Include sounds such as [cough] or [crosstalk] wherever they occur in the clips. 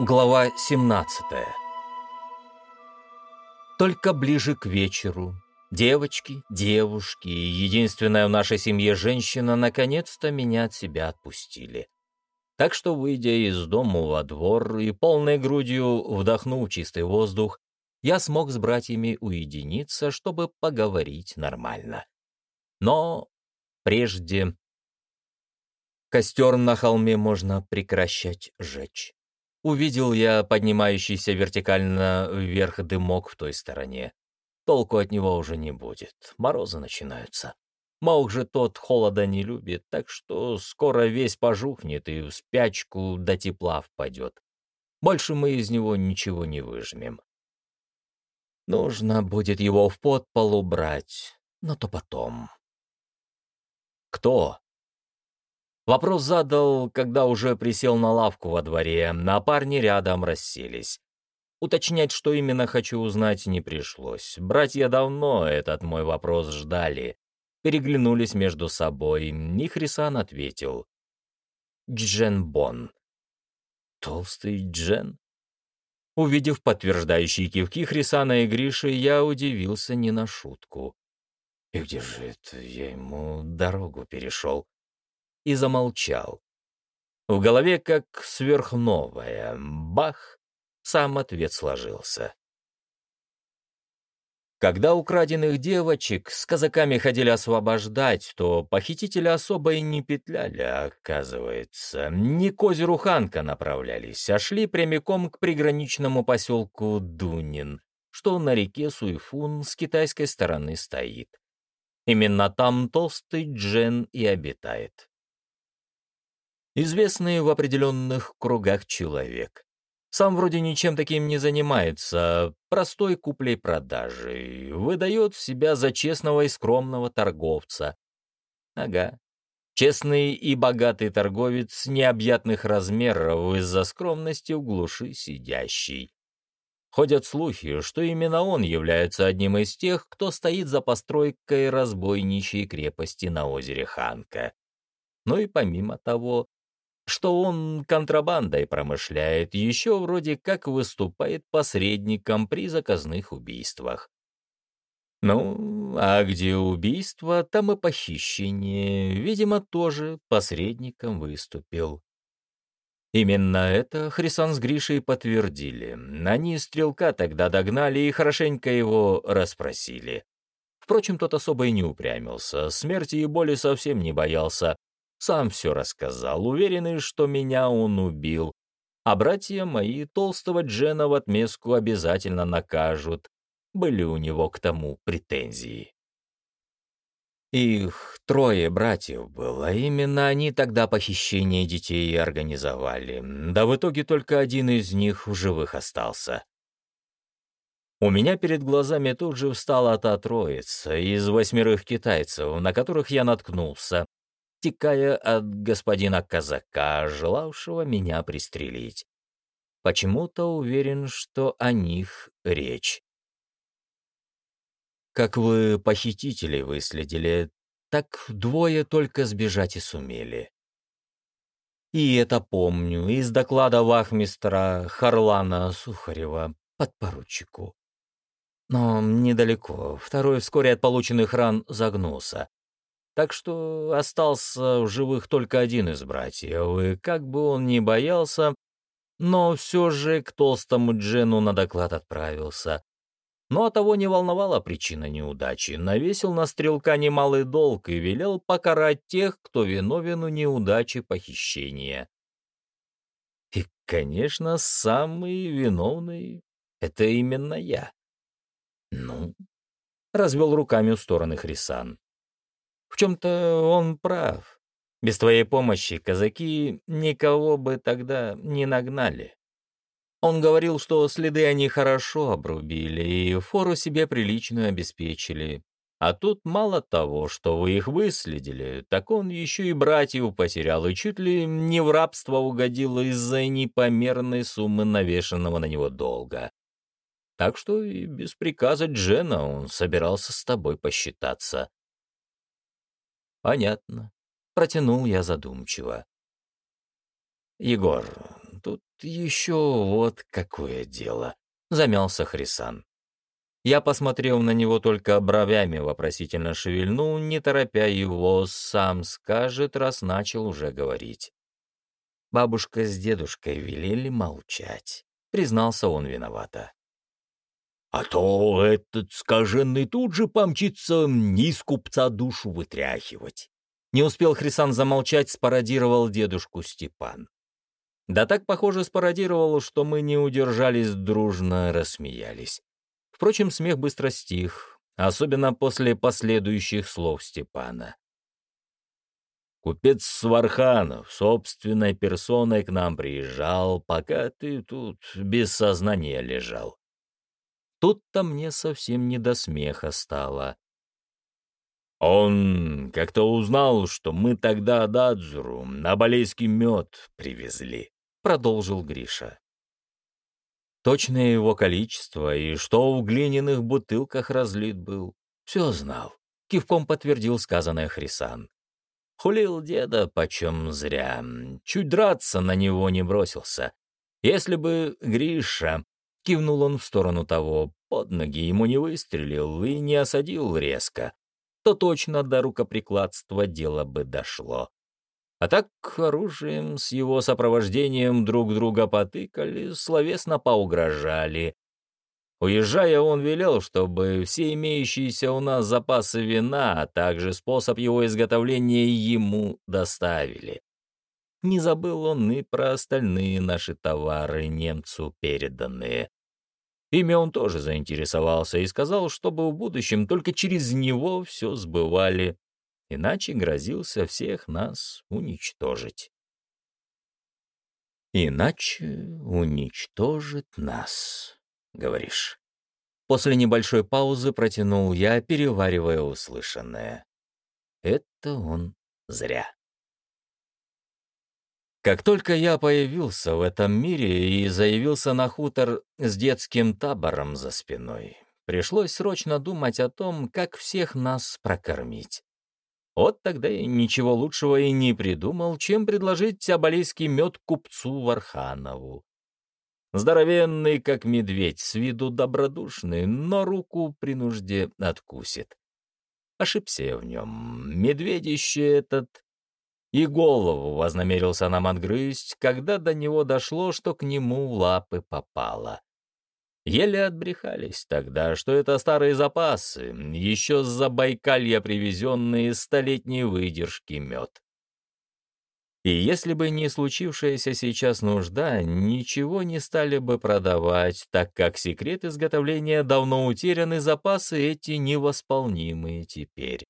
Глава 17 Только ближе к вечеру девочки, девушки и единственная в нашей семье женщина наконец-то меня от себя отпустили. Так что, выйдя из дома во двор и полной грудью вдохнув чистый воздух, я смог с братьями уединиться, чтобы поговорить нормально. Но прежде... Костер на холме можно прекращать жечь. Увидел я поднимающийся вертикально вверх дымок в той стороне. Толку от него уже не будет, морозы начинаются. Маук же тот холода не любит, так что скоро весь пожухнет и в спячку до тепла впадет. Больше мы из него ничего не выжмем. Нужно будет его в подпол убрать, но то потом. Кто? Вопрос задал, когда уже присел на лавку во дворе, на парни рядом расселись. Уточнять, что именно хочу узнать, не пришлось. Братья давно этот мой вопрос ждали переглянулись между собой, и Хрисан ответил. «Джен Бон». «Толстый Джен?» Увидев подтверждающие кивки Хрисана и Гриши, я удивился не на шутку. И где же это я ему дорогу перешел? И замолчал. В голове как сверхновая. Бах! Сам ответ сложился. Когда украденных девочек с казаками ходили освобождать, то похитители особо и не петляли, оказывается. Не к озеру Ханка направлялись, а шли прямиком к приграничному поселку Дунин, что на реке Суйфун с китайской стороны стоит. Именно там толстый Джен и обитает. Известный в определенных кругах человек. Сам вроде ничем таким не занимается, простой куплей-продажей, выдает себя за честного и скромного торговца. Ага. Честный и богатый торговец необъятных размеров из-за скромности в глуши сидящий. Ходят слухи, что именно он является одним из тех, кто стоит за постройкой разбойничьей крепости на озере Ханка. Ну и помимо того, что он контрабандой промышляет, еще вроде как выступает посредником при заказных убийствах. Ну, а где убийство, там и похищение, видимо, тоже посредником выступил. Именно это Хрисан с Гришей подтвердили. Они стрелка тогда догнали и хорошенько его расспросили. Впрочем, тот особо и не упрямился, смерти и боли совсем не боялся, сам все рассказал, уверенный, что меня он убил. А братья мои толстого Джена в отместку обязательно накажут. Были у него к тому претензии. Их трое братьев было, именно они тогда похищение детей организовали. Да в итоге только один из них в живых остался. У меня перед глазами тут же встала та троица из восьмерых китайцев, на которых я наткнулся, текая от господина казака, желавшего меня пристрелить. Почему-то уверен, что о них речь. Как вы похитителей выследили, так двое только сбежать и сумели. И это помню из доклада вахмистра Харлана Сухарева подпоручику. Но недалеко, второй вскоре от полученных ран загнулся. Так что остался в живых только один из братьев, и как бы он ни боялся, но все же к толстому Джену на доклад отправился. Но от того не волновала причина неудачи, навесил на стрелка немалый долг и велел покарать тех, кто виновен в неудаче похищения. И, конечно, самый виновный — это именно я. Ну, развел руками в стороны Хрисан. В чем-то он прав. Без твоей помощи казаки никого бы тогда не нагнали. Он говорил, что следы они хорошо обрубили и фору себе приличную обеспечили. А тут мало того, что вы их выследили, так он еще и братьев потерял и чуть ли не в рабство угодил из-за непомерной суммы навешенного на него долга. Так что и без приказа Джена он собирался с тобой посчитаться. «Понятно», — протянул я задумчиво. «Егор, тут еще вот какое дело», — замялся Хрисан. Я посмотрел на него только бровями, вопросительно шевельнул, не торопя его, сам скажет, раз начал уже говорить. Бабушка с дедушкой велели молчать. Признался он виновато. А то этот скаженный тут же помчится из купца душу вытряхивать. Не успел Хрисан замолчать, спародировал дедушку Степан. Да так, похоже, спародировал, что мы не удержались, дружно рассмеялись. Впрочем, смех быстро стих, особенно после последующих слов Степана. Купец Сварханов собственной персоной к нам приезжал, пока ты тут без сознания лежал. Тут-то мне совсем не до смеха стало. Он как-то узнал, что мы тогда Дадзуру на балейский мед привезли, — продолжил Гриша. Точное его количество и что в глиняных бутылках разлит был, все знал. Кивком подтвердил сказанное Хрисан. Хулил деда почем зря, чуть драться на него не бросился. Если бы Гриша, кивнул он в сторону того, под ноги ему не выстрелил и не осадил резко, то точно до рукоприкладства дело бы дошло. А так оружием с его сопровождением друг друга потыкали, словесно поугрожали, Уезжая, он велел, чтобы все имеющиеся у нас запасы вина, а также способ его изготовления ему доставили. Не забыл он и про остальные наши товары немцу переданные. Ими он тоже заинтересовался и сказал, чтобы в будущем только через него все сбывали, иначе грозился всех нас уничтожить. Иначе уничтожит нас говоришь?» После небольшой паузы протянул я, переваривая услышанное. Это он зря. Как только я появился в этом мире и заявился на хутор с детским табором за спиной, пришлось срочно думать о том, как всех нас прокормить. Вот тогда я ничего лучшего и не придумал, чем предложить абалийский мед купцу Варханову. Здоровенный, как медведь, с виду добродушный, но руку при нужде откусит. Ошибся я в нем. Медведище этот и голову вознамерился нам отгрызть, когда до него дошло, что к нему лапы попало. Еле отбрехались тогда, что это старые запасы, еще с Забайкалья привезенные столетней выдержки мед. И если бы не случившаяся сейчас нужда, ничего не стали бы продавать, так как секрет изготовления давно утерян, и запасы эти невосполнимые теперь.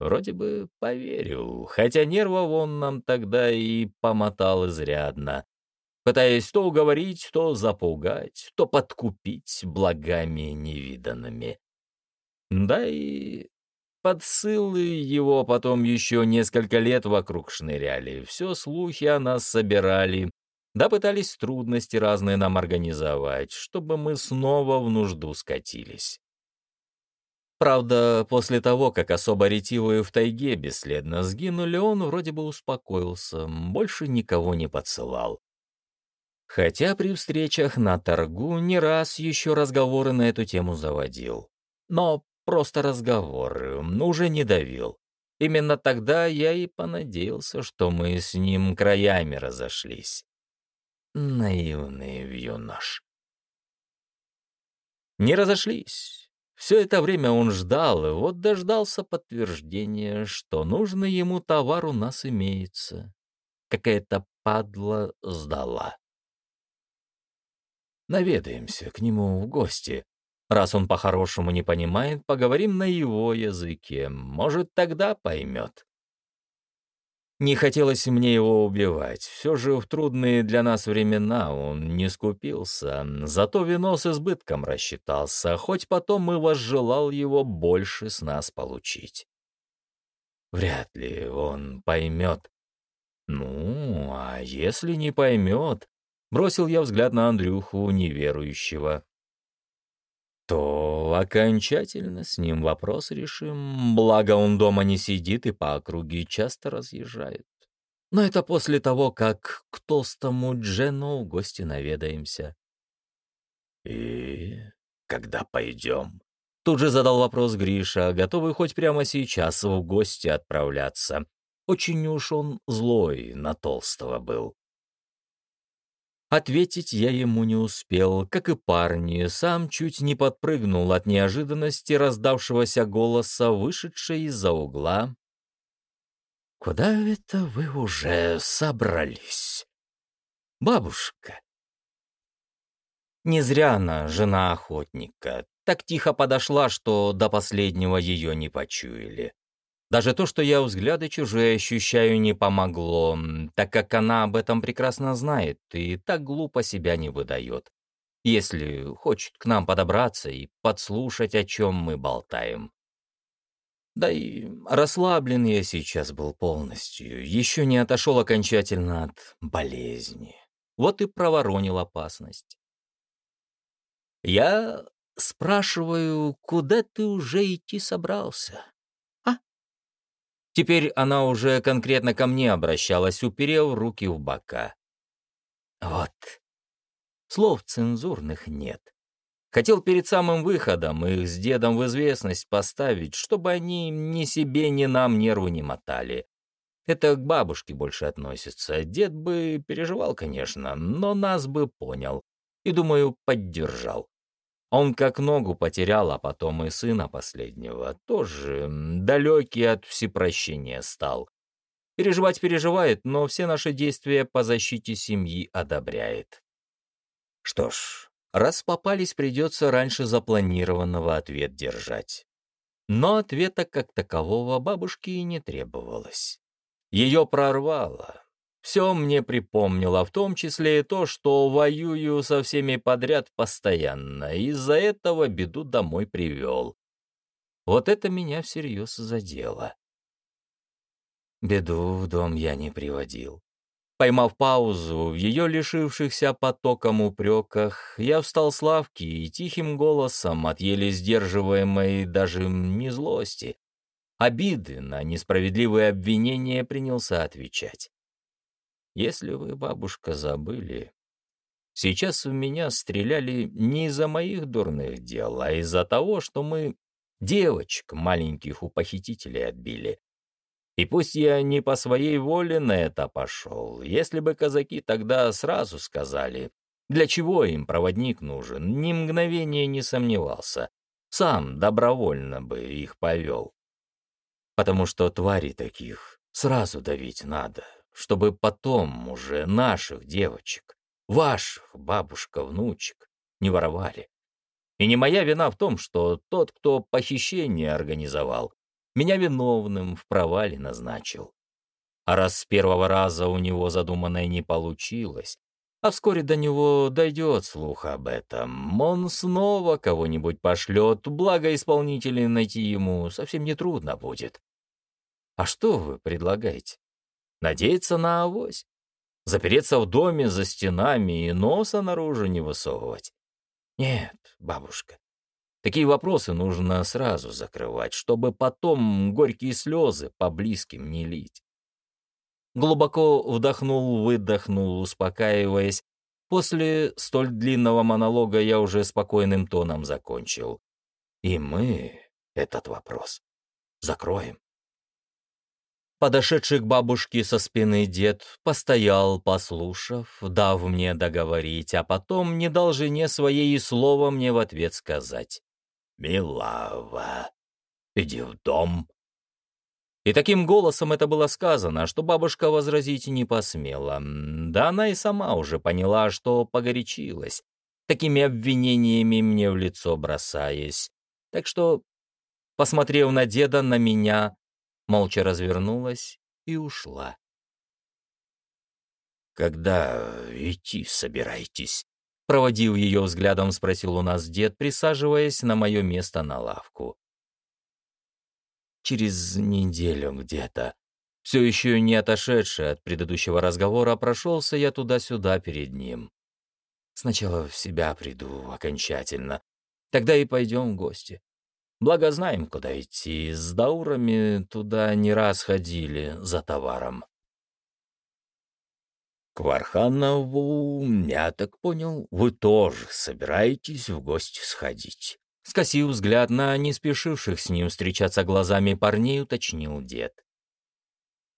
Вроде бы поверил, хотя нервов он нам тогда и помотал изрядно, пытаясь то уговорить, то запугать, то подкупить благами невиданными. Да и Подсылы его потом еще несколько лет вокруг шныряли, все слухи о нас собирали, да пытались трудности разные нам организовать, чтобы мы снова в нужду скатились. Правда, после того, как особо ретивые в тайге бесследно сгинули, он вроде бы успокоился, больше никого не подсылал. Хотя при встречах на торгу не раз еще разговоры на эту тему заводил. Но просто разговоры, уже не давил. Именно тогда я и понадеялся, что мы с ним краями разошлись. Наивный юнош. Не разошлись. Все это время он ждал, и вот дождался подтверждения, что нужный ему товар у нас имеется. Какая-то падла сдала. Наведаемся к нему в гости, Раз он по-хорошему не понимает, поговорим на его языке. Может, тогда поймет. Не хотелось мне его убивать. Все же в трудные для нас времена он не скупился. Зато вино с избытком рассчитался, хоть потом и возжелал его больше с нас получить. Вряд ли он поймет. Ну, а если не поймет? Бросил я взгляд на Андрюху, неверующего то окончательно с ним вопрос решим, благо он дома не сидит и по округе часто разъезжает. Но это после того, как к толстому Джену в гости наведаемся. «И когда пойдем?» Тут же задал вопрос Гриша, готовый хоть прямо сейчас в гости отправляться. Очень уж он злой на толстого был. Ответить я ему не успел, как и парни, сам чуть не подпрыгнул от неожиданности раздавшегося голоса, вышедшей из-за угла. «Куда это вы уже собрались?» «Бабушка». Не зря она жена охотника, так тихо подошла, что до последнего ее не почуяли. Даже то, что я взгляды чужие ощущаю, не помогло, так как она об этом прекрасно знает и так глупо себя не выдает. Если хочет к нам подобраться и подслушать, о чем мы болтаем. Да и расслаблен я сейчас был полностью, еще не отошел окончательно от болезни. Вот и проворонил опасность. Я спрашиваю, куда ты уже идти собрался? Теперь она уже конкретно ко мне обращалась, уперев руки в бока. Вот. Слов цензурных нет. Хотел перед самым выходом их с дедом в известность поставить, чтобы они ни себе, ни нам нервы не мотали. Это к бабушке больше относится. Дед бы переживал, конечно, но нас бы понял. И, думаю, поддержал. Он как ногу потерял, а потом и сына последнего, тоже далекий от всепрощения стал. Переживать переживает, но все наши действия по защите семьи одобряет. Что ж, раз попались, придется раньше запланированного ответ держать. Но ответа как такового бабушке и не требовалось. Ее прорвало, все мне припомнило, в том числе и то, что воюю со всеми подряд постоянно, и из-за этого беду домой привел. Вот это меня всерьез задело. Беду в дом я не приводил. Поймав паузу в ее лишившихся потоком упреках, я встал с лавки и тихим голосом, от еле сдерживаемой даже не злости, обиды на несправедливые обвинения принялся отвечать. Если вы, бабушка, забыли, сейчас в меня стреляли не из-за моих дурных дел, а из-за того, что мы девочек маленьких у похитителей отбили. И пусть я не по своей воле на это пошел, если бы казаки тогда сразу сказали, для чего им проводник нужен, ни мгновения не сомневался, сам добровольно бы их повел. Потому что твари таких сразу давить надо, чтобы потом уже наших девочек, ваших, бабушка, внучек, не воровали. И не моя вина в том, что тот, кто похищение организовал, меня виновным в провале назначил. А раз с первого раза у него задуманное не получилось, а вскоре до него дойдет слух об этом, он снова кого-нибудь пошлет, благо исполнителей найти ему совсем нетрудно будет. А что вы предлагаете? Надеяться на авось. Запереться в доме за стенами и носа наружу не высовывать. Нет, бабушка, такие вопросы нужно сразу закрывать, чтобы потом горькие слезы по близким не лить. Глубоко вдохнул, выдохнул, успокаиваясь. После столь длинного монолога я уже спокойным тоном закончил. И мы этот вопрос закроем. Подошедший к бабушке со спины дед постоял, послушав, дав мне договорить, а потом не дал жене своей и слова мне в ответ сказать. «Милава, иди в дом». И таким голосом это было сказано, что бабушка возразить не посмела. Да она и сама уже поняла, что погорячилась, такими обвинениями мне в лицо бросаясь. Так что, посмотрев на деда, на меня, молча развернулась и ушла. «Когда идти собираетесь?» Проводив ее взглядом, спросил у нас дед, присаживаясь на мое место на лавку. «Через неделю где-то». Все еще не отошедший от предыдущего разговора, прошелся я туда-сюда перед ним. Сначала в себя приду окончательно, тогда и пойдем в гости. Благо знаем, куда идти. С даурами туда не раз ходили за товаром. к Варханову, я так понял, вы тоже собираетесь в гости сходить. Скосив взгляд на не спешивших с ним встречаться глазами парней, уточнил дед.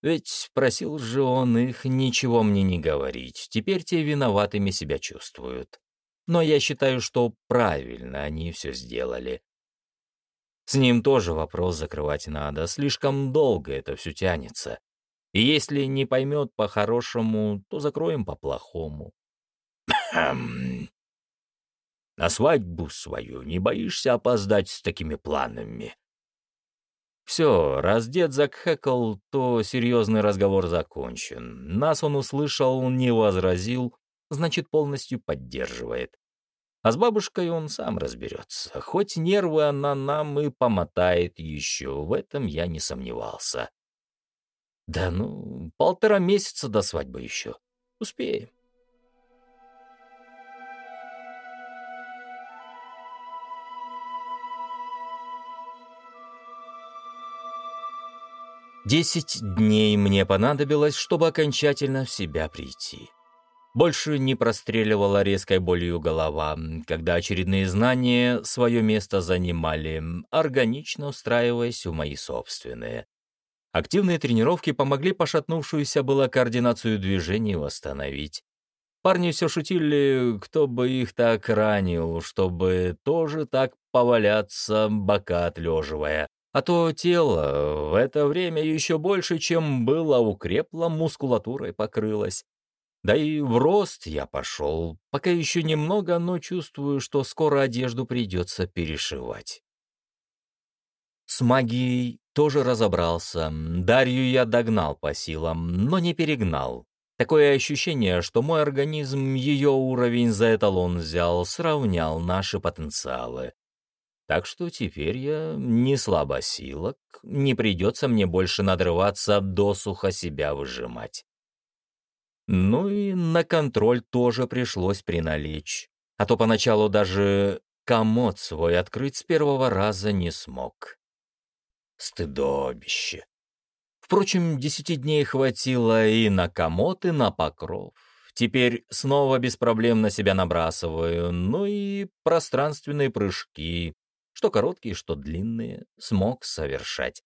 Ведь просил же он их ничего мне не говорить, теперь те виноватыми себя чувствуют. Но я считаю, что правильно они все сделали. С ним тоже вопрос закрывать надо, слишком долго это все тянется. И если не поймет по-хорошему, то закроем по-плохому. [clears throat] На свадьбу свою не боишься опоздать с такими планами? Все, раз дед закхэкал, то серьезный разговор закончен. Нас он услышал, не возразил, значит, полностью поддерживает. А с бабушкой он сам разберется. Хоть нервы она нам и помотает еще, в этом я не сомневался. Да ну, полтора месяца до свадьбы еще. Успеем. Десять дней мне понадобилось, чтобы окончательно в себя прийти. Больше не простреливала резкой болью голова, когда очередные знания свое место занимали, органично устраиваясь в мои собственные. Активные тренировки помогли пошатнувшуюся было координацию движений восстановить. Парни все шутили, кто бы их так ранил, чтобы тоже так поваляться, бока отлеживая. А то тело в это время еще больше, чем было, укрепло, мускулатурой покрылось. Да и в рост я пошел, пока еще немного, но чувствую, что скоро одежду придется перешивать. С магией тоже разобрался. Дарью я догнал по силам, но не перегнал. Такое ощущение, что мой организм ее уровень за эталон взял, сравнял наши потенциалы. Так что теперь я не слабосилок, не придется мне больше надрываться, досуха себя выжимать. Ну и на контроль тоже пришлось приналечь, а то поначалу даже комод свой открыть с первого раза не смог. Стыдобище. Впрочем, десяти дней хватило и на комод, и на покров. Теперь снова без проблем на себя набрасываю, ну и пространственные прыжки, что короткие, что длинные, смог совершать.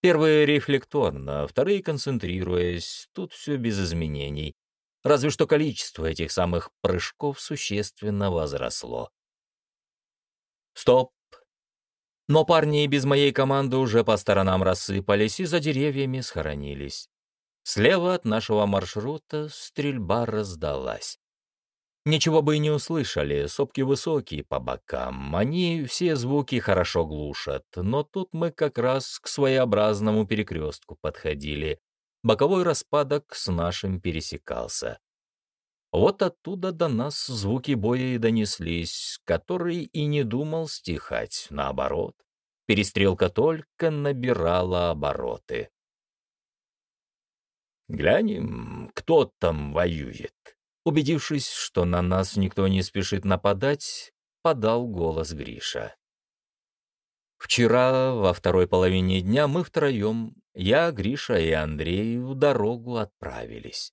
Первые рефлекторно, вторые концентрируясь, тут все без изменений. Разве что количество этих самых прыжков существенно возросло. Стоп. Но парни и без моей команды уже по сторонам рассыпались и за деревьями схоронились. Слева от нашего маршрута стрельба раздалась. Ничего бы и не услышали, сопки высокие по бокам, они все звуки хорошо глушат, но тут мы как раз к своеобразному перекрестку подходили. Боковой распадок с нашим пересекался. Вот оттуда до нас звуки боя и донеслись, который и не думал стихать, наоборот. Перестрелка только набирала обороты. «Глянем, кто там воюет», Убедившись, что на нас никто не спешит нападать, подал голос Гриша. Вчера, во второй половине дня, мы втроем, я, Гриша и Андрей, в дорогу отправились.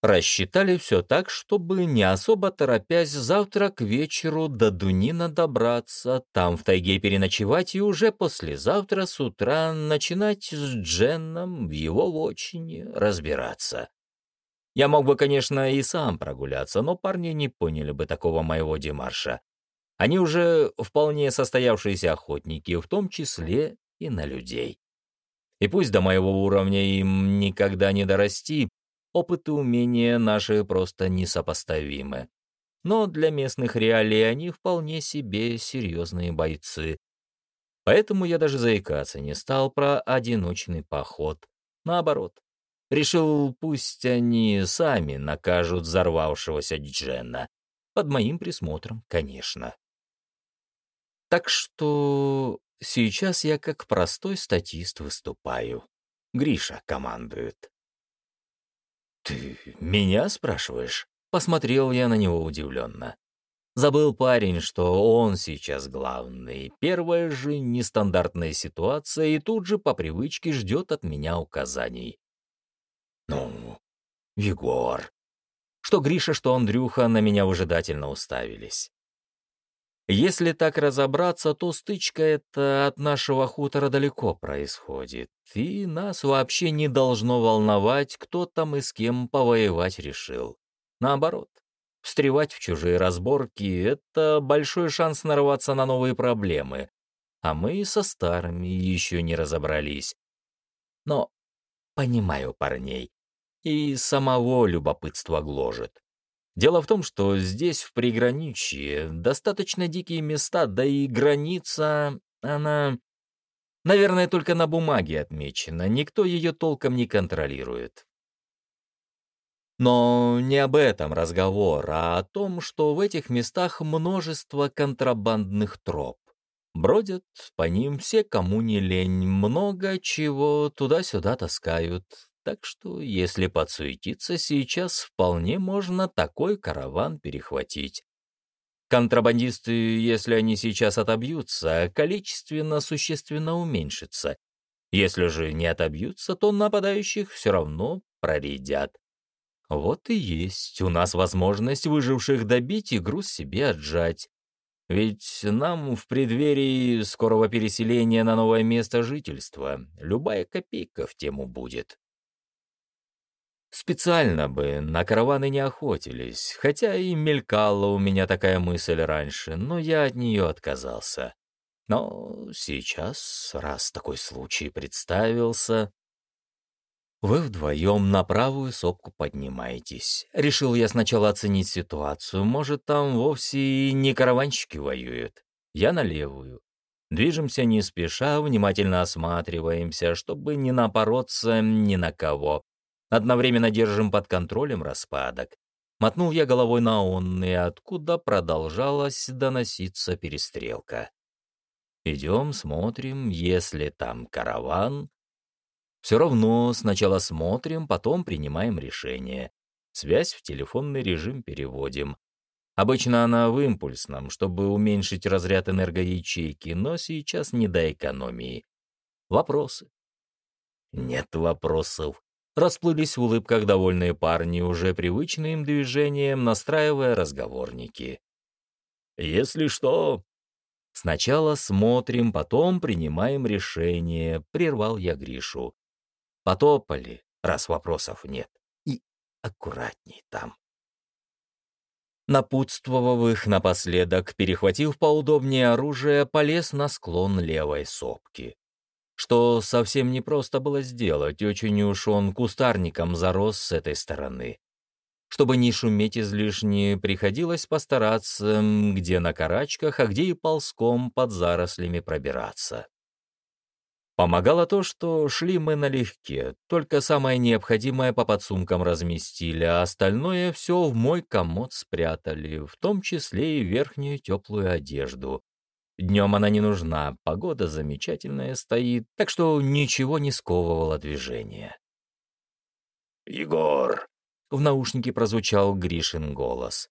Рассчитали все так, чтобы, не особо торопясь, завтра к вечеру до Дунина добраться, там в тайге переночевать и уже послезавтра с утра начинать с Дженном в его вотчине разбираться. Я мог бы, конечно, и сам прогуляться, но парни не поняли бы такого моего демарша. Они уже вполне состоявшиеся охотники, в том числе и на людей. И пусть до моего уровня им никогда не дорасти, опыт и умения наши просто несопоставимы. Но для местных реалий они вполне себе серьезные бойцы. Поэтому я даже заикаться не стал про одиночный поход. Наоборот, Решил, пусть они сами накажут взорвавшегося Джена. Под моим присмотром, конечно. Так что сейчас я как простой статист выступаю. Гриша командует. «Ты меня спрашиваешь?» Посмотрел я на него удивленно. Забыл парень, что он сейчас главный. Первая же нестандартная ситуация и тут же по привычке ждет от меня указаний. «Ну, Егор. Что Гриша, что Андрюха на меня выжидательно уставились. Если так разобраться, то стычка эта от нашего хутора далеко происходит, и нас вообще не должно волновать, кто там и с кем повоевать решил. Наоборот, встревать в чужие разборки — это большой шанс нарваться на новые проблемы, а мы со старыми еще не разобрались. Но понимаю парней, и самого любопытства гложет. Дело в том, что здесь, в приграничье, достаточно дикие места, да и граница, она, наверное, только на бумаге отмечена, никто ее толком не контролирует. Но не об этом разговор, а о том, что в этих местах множество контрабандных троп. Бродят по ним все, кому не лень, много чего туда-сюда таскают, так что, если подсуетиться, сейчас вполне можно такой караван перехватить. Контрабандисты, если они сейчас отобьются, количественно существенно уменьшится. Если же не отобьются, то нападающих все равно проредят. Вот и есть у нас возможность выживших добить и груз себе отжать. Ведь нам в преддверии скорого переселения на новое место жительства любая копейка в тему будет. Специально бы на караваны не охотились, хотя и мелькала у меня такая мысль раньше, но я от нее отказался. Но сейчас, раз такой случай представился... Вы вдвоем на правую сопку поднимаетесь. Решил я сначала оценить ситуацию. Может, там вовсе и не караванщики воюют. Я на левую. Движемся не спеша, внимательно осматриваемся, чтобы не напороться ни на кого. Одновременно держим под контролем распадок. Мотнул я головой на онный, откуда продолжалась доноситься перестрелка. Идем, смотрим, если там караван. Все равно сначала смотрим, потом принимаем решение. Связь в телефонный режим переводим. Обычно она в импульсном, чтобы уменьшить разряд энергоячейки, но сейчас не до экономии. Вопросы? Нет вопросов. Расплылись в улыбках довольные парни, уже привычным движением настраивая разговорники. «Если что...» «Сначала смотрим, потом принимаем решение», — прервал я Гришу. «Потопали, раз вопросов нет. И аккуратней там». Напутствовав их напоследок, перехватив поудобнее оружие, полез на склон левой сопки что совсем непросто было сделать, очень уж он кустарником зарос с этой стороны. Чтобы не шуметь излишне, приходилось постараться, где на карачках, а где и ползком под зарослями пробираться. Помогало то, что шли мы налегке, только самое необходимое по подсумкам разместили, а остальное все в мой комод спрятали, в том числе и верхнюю теплую одежду, Днем она не нужна, погода замечательная стоит, так что ничего не сковывало движение. «Егор!» — в наушнике прозвучал Гришин голос.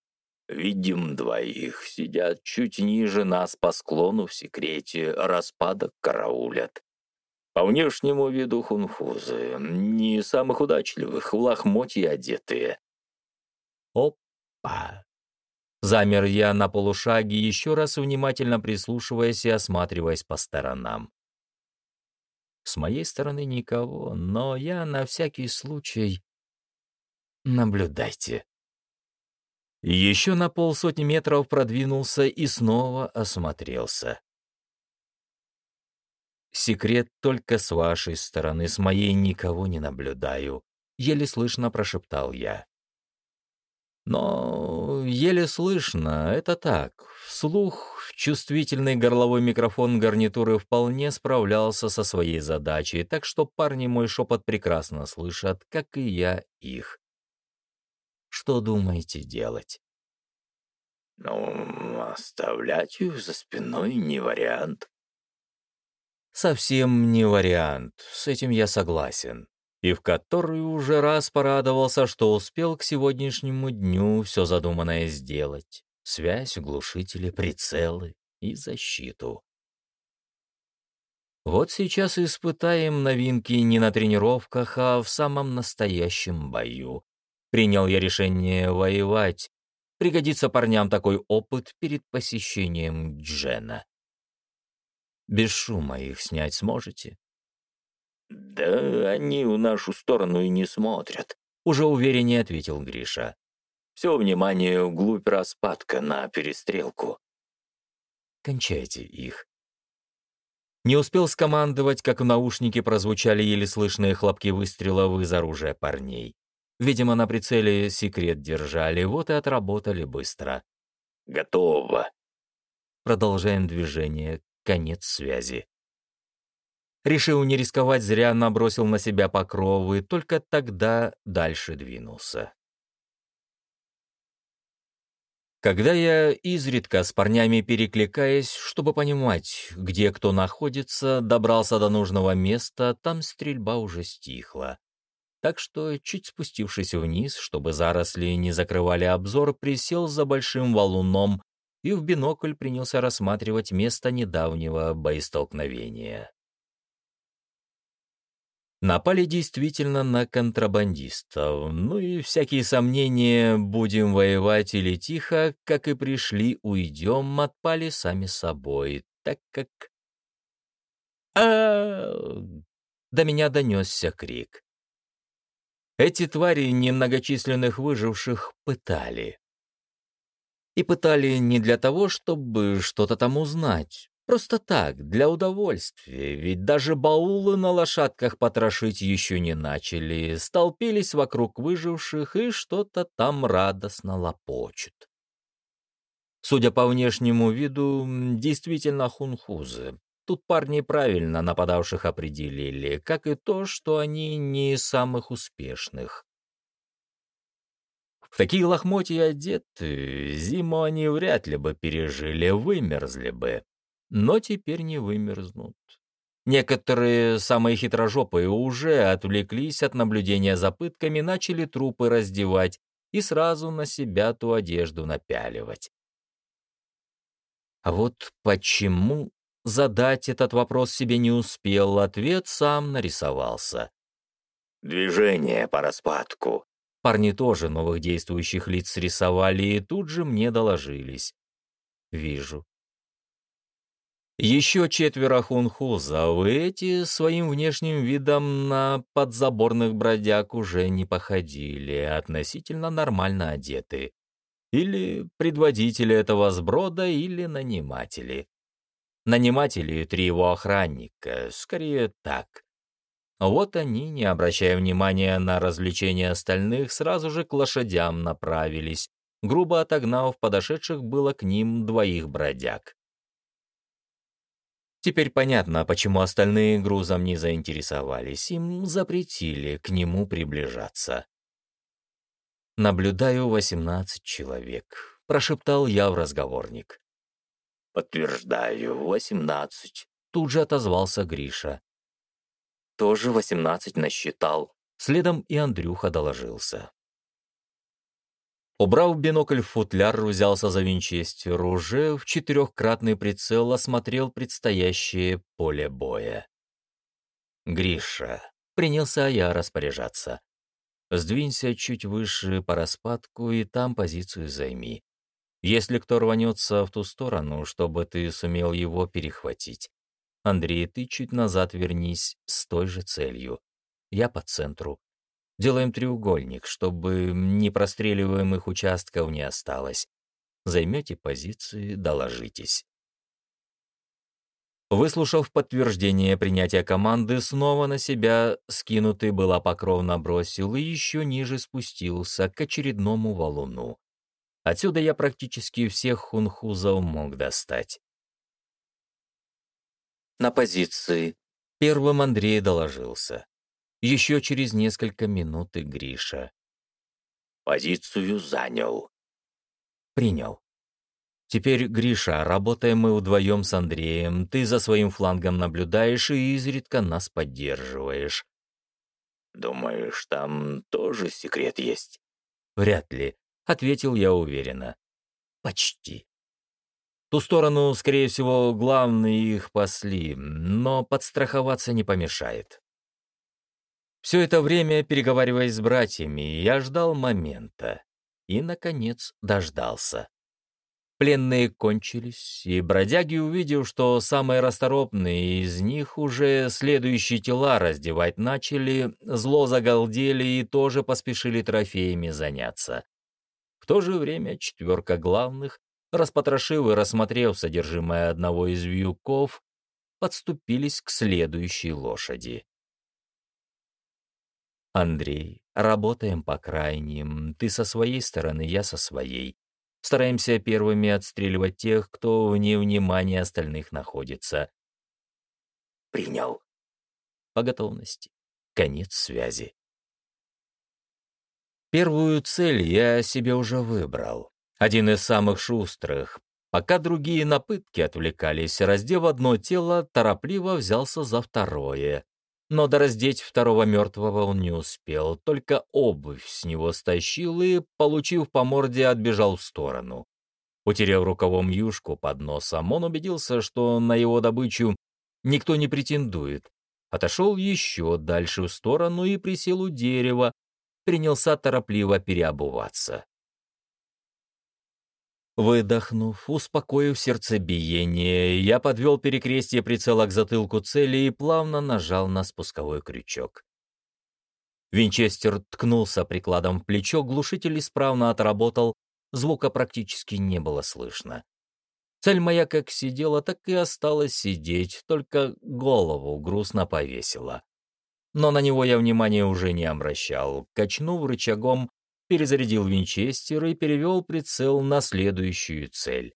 «Видим двоих, сидят чуть ниже нас по склону в секрете, распадок караулят. По внешнему виду хунфузы, не самых удачливых, в лохмотья одетые». «Опа!» Замер я на полушаге, еще раз внимательно прислушиваясь и осматриваясь по сторонам. С моей стороны никого, но я на всякий случай... Наблюдайте. Еще на полсотни метров продвинулся и снова осмотрелся. Секрет только с вашей стороны, с моей никого не наблюдаю, еле слышно прошептал я. Но еле слышно, это так. Слух, чувствительный горловой микрофон гарнитуры вполне справлялся со своей задачей, так что парни мой шепот прекрасно слышат, как и я их. Что думаете делать? Ну, оставлять их за спиной не вариант. Совсем не вариант, с этим я согласен и в который уже раз порадовался, что успел к сегодняшнему дню все задуманное сделать. Связь, глушители, прицелы и защиту. Вот сейчас испытаем новинки не на тренировках, а в самом настоящем бою. Принял я решение воевать. Пригодится парням такой опыт перед посещением Джена. Без шума их снять сможете? «Да они в нашу сторону и не смотрят», — уже увереннее ответил Гриша. «Все внимание вглубь распадка на перестрелку». «Кончайте их». Не успел скомандовать, как в наушнике прозвучали еле слышные хлопки выстрелов из оружия парней. Видимо, на прицеле секрет держали, вот и отработали быстро. «Готово». Продолжаем движение. Конец связи. Решил не рисковать, зря набросил на себя покровы, только тогда дальше двинулся. Когда я изредка с парнями перекликаясь, чтобы понимать, где кто находится, добрался до нужного места, там стрельба уже стихла. Так что, чуть спустившись вниз, чтобы заросли не закрывали обзор, присел за большим валуном и в бинокль принялся рассматривать место недавнего боестолкновения. Напали действительно на контрабандистов, ну и всякие сомнения, будем воевать или тихо, как и пришли, уйдем, отпали сами собой, так как... а До меня донесся крик. Эти твари немногочисленных выживших пытали. И пытали не для того, чтобы что-то там узнать. Просто так, для удовольствия, ведь даже баулы на лошадках потрошить еще не начали, столпились вокруг выживших и что-то там радостно лопочут. Судя по внешнему виду, действительно хунхузы. Тут парни правильно нападавших определили, как и то, что они не самых успешных. В такие лохмотья одеты, зиму они вряд ли бы пережили, вымерзли бы но теперь не вымерзнут. Некоторые, самые хитрожопые, уже отвлеклись от наблюдения за пытками, начали трупы раздевать и сразу на себя ту одежду напяливать. А вот почему задать этот вопрос себе не успел, ответ сам нарисовался. «Движение по распадку». Парни тоже новых действующих лиц рисовали и тут же мне доложились. «Вижу. Еще четверо хунхузов, и эти своим внешним видом на подзаборных бродяг уже не походили, относительно нормально одеты. Или предводители этого сброда, или наниматели. Наниматели — три его охранника, скорее так. Вот они, не обращая внимания на развлечения остальных, сразу же к лошадям направились, грубо отогнав подошедших было к ним двоих бродяг. Теперь понятно, почему остальные грузом не заинтересовались, им запретили к нему приближаться. «Наблюдаю восемнадцать человек», — прошептал я в разговорник. «Подтверждаю, восемнадцать», — тут же отозвался Гриша. «Тоже восемнадцать насчитал». Следом и Андрюха доложился. Убрав бинокль в футляр, взялся за винчестер, уже в четырехкратный прицел осмотрел предстоящее поле боя. «Гриша», — принялся я распоряжаться. «Сдвинься чуть выше по распадку и там позицию займи. Если кто рванется в ту сторону, чтобы ты сумел его перехватить. Андрей, ты чуть назад вернись с той же целью. Я по центру. Делаем треугольник, чтобы непростреливаемых участков не осталось. Займете позиции, доложитесь. Выслушав подтверждение принятия команды, снова на себя скинутый была покров набросил и еще ниже спустился к очередному валуну. Отсюда я практически всех хунхузов мог достать. На позиции. Первым Андрей доложился. Еще через несколько минут и Гриша. «Позицию занял». «Принял. Теперь, Гриша, работаем мы вдвоем с Андреем. Ты за своим флангом наблюдаешь и изредка нас поддерживаешь». «Думаешь, там тоже секрет есть?» «Вряд ли», — ответил я уверенно. «Почти». Ту сторону, скорее всего, главные их пасли, но подстраховаться не помешает. Все это время, переговариваясь с братьями, я ждал момента. И, наконец, дождался. Пленные кончились, и бродяги, увидев, что самые расторопные из них уже следующие тела раздевать начали, зло загалдели и тоже поспешили трофеями заняться. В то же время четверка главных, распотрошив и рассмотрев содержимое одного из вьюков, подступились к следующей лошади. Андрей, работаем по крайним. Ты со своей стороны, я со своей. Стараемся первыми отстреливать тех, кто вне внимания остальных находится. Принял. По готовности. Конец связи. Первую цель я себе уже выбрал. Один из самых шустрых. Пока другие на пытки отвлекались, раздев одно тело, торопливо взялся за второе но дораздеть второго мертвого он не успел, только обувь с него стащил и, получив по морде, отбежал в сторону. Утерев рукавом юшку под носом, он убедился, что на его добычу никто не претендует. Отошел еще дальше в сторону и присел у дерева, принялся торопливо переобуваться. Выдохнув, успокоив сердцебиение, я подвел перекрестие прицела к затылку цели и плавно нажал на спусковой крючок. Винчестер ткнулся прикладом в плечо, глушитель исправно отработал, звука практически не было слышно. Цель моя как сидела, так и осталась сидеть, только голову грустно повесила. Но на него я внимания уже не обращал. Качнув рычагом, перезарядил винчестер и перевел прицел на следующую цель.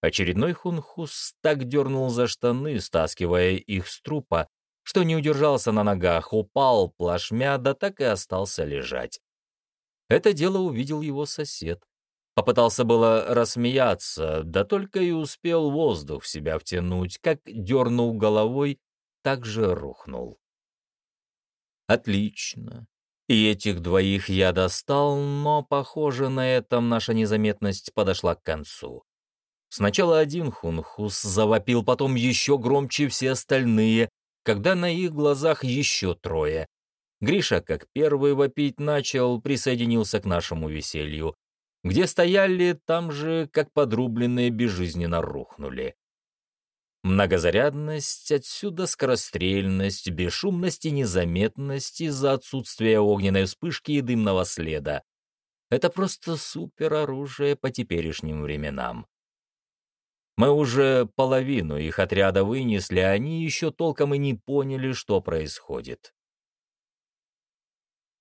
Очередной хунхус так дернул за штаны, стаскивая их с трупа, что не удержался на ногах, упал плашмя, да так и остался лежать. Это дело увидел его сосед. Попытался было рассмеяться, да только и успел воздух в себя втянуть, как дернул головой, так же рухнул. Отлично. И этих двоих я достал, но, похоже, на этом наша незаметность подошла к концу. Сначала один хунхус завопил, потом еще громче все остальные, когда на их глазах еще трое. Гриша, как первый вопить начал, присоединился к нашему веселью. Где стояли, там же, как подрубленные, безжизненно рухнули. Многозарядность, отсюда скорострельность, бесшумность и незаметность из-за отсутствия огненной вспышки и дымного следа. Это просто супероружие по теперешним временам. Мы уже половину их отряда вынесли, а они еще толком и не поняли, что происходит.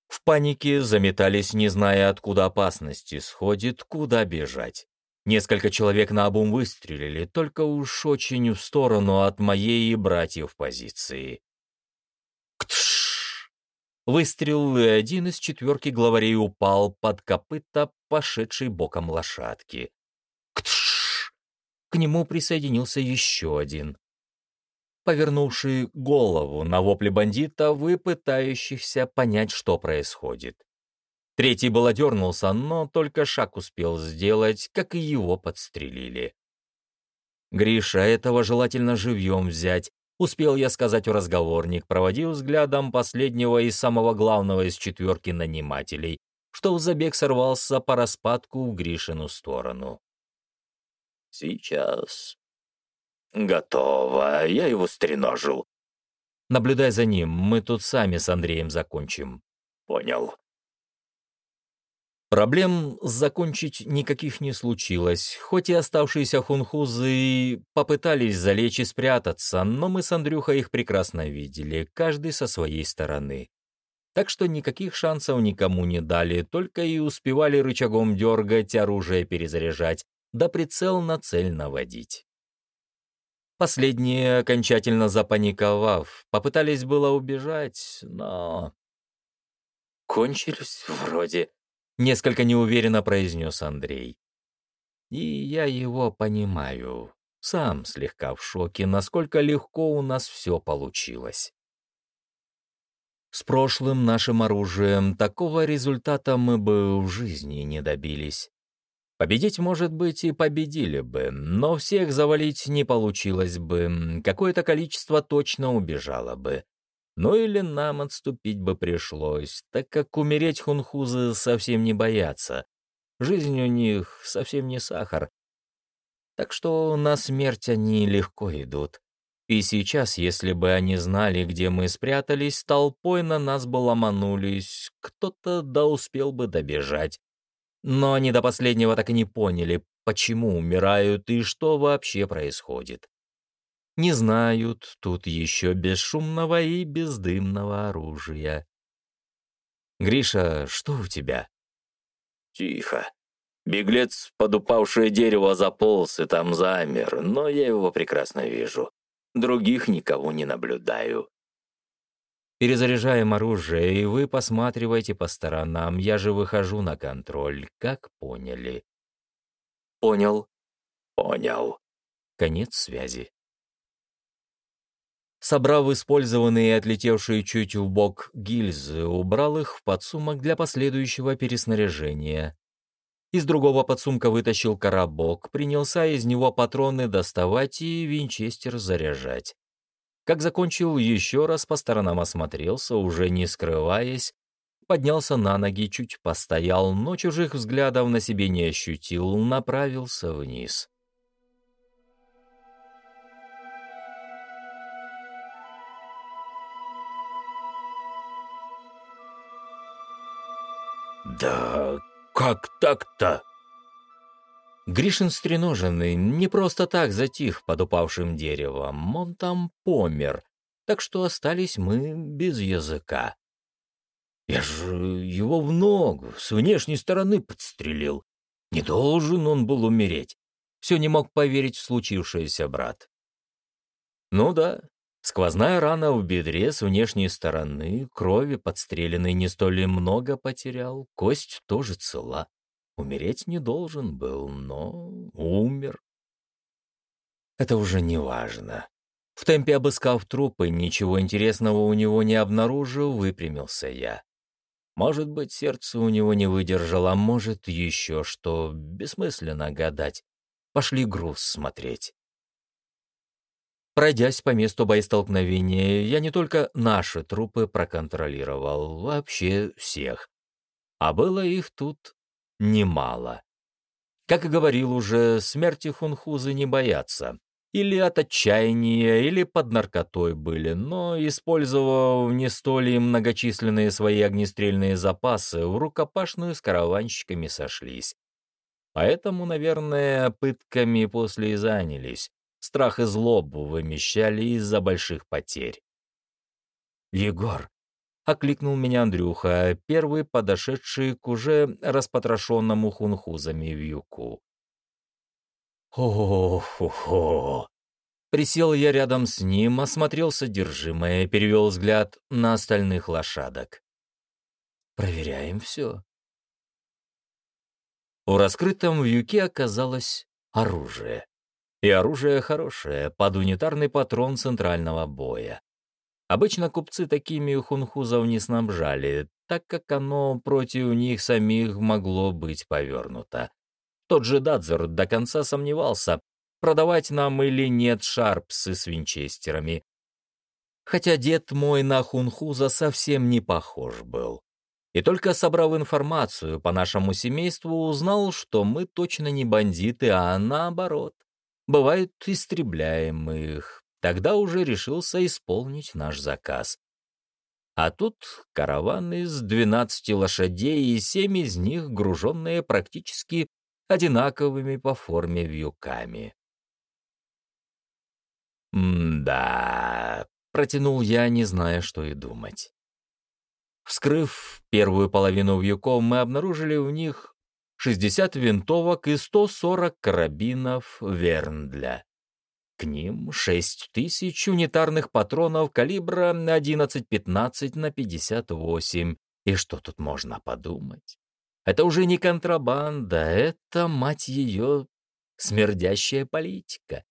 В панике заметались, не зная, откуда опасность исходит, куда бежать. Несколько человек на обум выстрелили, только уж очень в сторону от моей и братьев позиции. Ктш! Выстрел, и один из четверки главарей упал под копыта, пошедшей боком лошадки. Ктш! К нему присоединился еще один. Повернувший голову на вопли бандита, вы пытающихся понять, что происходит. Третий было дернулся, но только шаг успел сделать, как и его подстрелили. «Гриша, этого желательно живьем взять», — успел я сказать у разговорник, проводив взглядом последнего и самого главного из четверки нанимателей, что в забег сорвался по распадку в Гришину сторону. «Сейчас. Готово. Я его стреножил». «Наблюдай за ним, мы тут сами с Андреем закончим». «Понял». Проблем закончить никаких не случилось, хоть и оставшиеся хунхузы попытались залечь и спрятаться, но мы с Андрюхой их прекрасно видели, каждый со своей стороны. Так что никаких шансов никому не дали, только и успевали рычагом дергать, оружие перезаряжать, да прицел на цель наводить. Последние, окончательно запаниковав, попытались было убежать, но... «Кончились вроде», несколько неуверенно произнес Андрей. И я его понимаю. Сам слегка в шоке, насколько легко у нас все получилось. С прошлым нашим оружием такого результата мы бы в жизни не добились. Победить, может быть, и победили бы, но всех завалить не получилось бы, какое-то количество точно убежало бы. Ну или нам отступить бы пришлось, так как умереть хунхузы совсем не боятся. Жизнь у них совсем не сахар. Так что на смерть они легко идут. И сейчас, если бы они знали, где мы спрятались, толпой на нас бы ломанулись, кто-то да успел бы добежать. Но они до последнего так и не поняли, почему умирают и что вообще происходит. Не знают тут еще бесшумного и бездымного оружия. «Гриша, что у тебя?» «Тихо. Беглец под упавшее дерево заполз и там замер, но я его прекрасно вижу. Других никого не наблюдаю». «Перезаряжаем оружие, и вы посматривайте по сторонам. Я же выхожу на контроль, как поняли». «Понял». «Понял». Конец связи. Собрав использованные и отлетевшие чуть в бок гильзы, убрал их в подсумок для последующего переснаряжения. Из другого подсумка вытащил коробок, принялся из него патроны доставать и винчестер заряжать. Как закончил, еще раз по сторонам осмотрелся, уже не скрываясь, поднялся на ноги, чуть постоял, но чужих взглядов на себе не ощутил, направился вниз. «Да как так-то?» Гришин стреноженный не просто так затих под упавшим деревом, он там помер, так что остались мы без языка. Я же его в ногу, с внешней стороны подстрелил. Не должен он был умереть. Все не мог поверить в случившееся, брат. Ну да, Сквозная рана в бедре с внешней стороны, крови подстреленной не столь много потерял, кость тоже цела. Умереть не должен был, но умер. Это уже не важно. В темпе обыскав трупы, ничего интересного у него не обнаружил, выпрямился я. Может быть, сердце у него не выдержало, а может, еще что, бессмысленно гадать. Пошли груз смотреть. Пройдясь по месту боестолкновения, я не только наши трупы проконтролировал, вообще всех. А было их тут немало. Как и говорил уже, смерти хунхузы не боятся. Или от отчаяния, или под наркотой были, но, использовав не столь и многочисленные свои огнестрельные запасы, в рукопашную с караванщиками сошлись. Поэтому, наверное, пытками после и занялись страх и злобу вымещали из-за больших потерь. «Егор!» — окликнул меня Андрюха, первый подошедший к уже распотрошенному хунхузами вьюку. «О-хо-хо!» Присел я рядом с ним, осмотрел содержимое, перевел взгляд на остальных лошадок. «Проверяем все». У раскрытом вьюке оказалось оружие. И оружие хорошее, под унитарный патрон центрального боя. Обычно купцы такими хунхузов не снабжали, так как оно против них самих могло быть повернуто. Тот же Дадзер до конца сомневался, продавать нам или нет шарпсы с винчестерами. Хотя дед мой на хунхуза совсем не похож был. И только собрав информацию по нашему семейству, узнал, что мы точно не бандиты, а наоборот бывает, истребляем их. Тогда уже решился исполнить наш заказ. А тут караван из 12 лошадей и семь из них груженные практически одинаковыми по форме вьюками. «М-да», — протянул я, не зная, что и думать. Вскрыв первую половину вьюков, мы обнаружили в них 60 винтовок и 140 карабинов Верндля. К ним 6 тысяч унитарных патронов калибра 11-15 на 58. И что тут можно подумать? Это уже не контрабанда, это, мать ее, смердящая политика.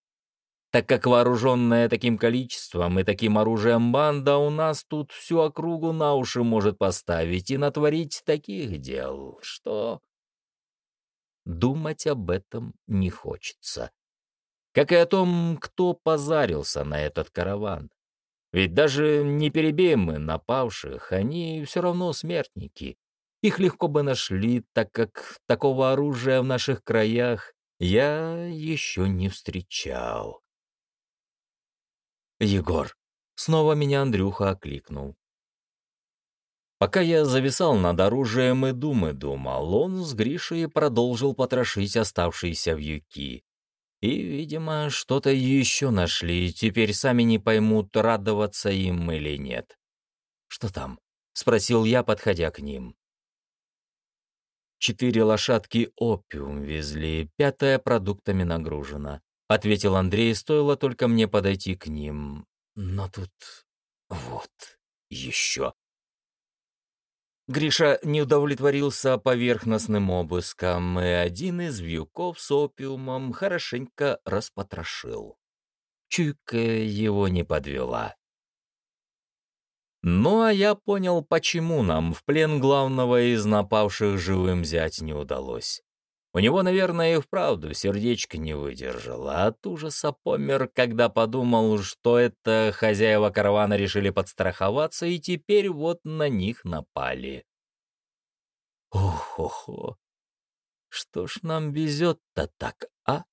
Так как вооруженная таким количеством и таким оружием банда у нас тут всю округу на уши может поставить и натворить таких дел, что думать об этом не хочется. Как и о том, кто позарился на этот караван. Ведь даже не перебеем мы напавших, они все равно смертники. Их легко бы нашли, так как такого оружия в наших краях я еще не встречал. «Егор!» — снова меня Андрюха окликнул. Пока я зависал над оружием и думы думал, он с Гришей продолжил потрошить оставшиеся вьюки. И, видимо, что-то еще нашли, теперь сами не поймут, радоваться им или нет. «Что там?» — спросил я, подходя к ним. «Четыре лошадки опиум везли, пятая продуктами нагружена», — ответил Андрей, стоило только мне подойти к ним. «Но тут... вот... еще...» Гриша не удовлетворился поверхностным обыском, и один из вьюков с опиумом хорошенько распотрошил. Чуйка его не подвела. Ну, а я понял, почему нам в плен главного из напавших живым взять не удалось. У него, наверное, и вправду сердечко не выдержало, от ужаса помер, когда подумал, что это хозяева каравана решили подстраховаться, и теперь вот на них напали. Ох-охо, что ж нам везет-то так, а?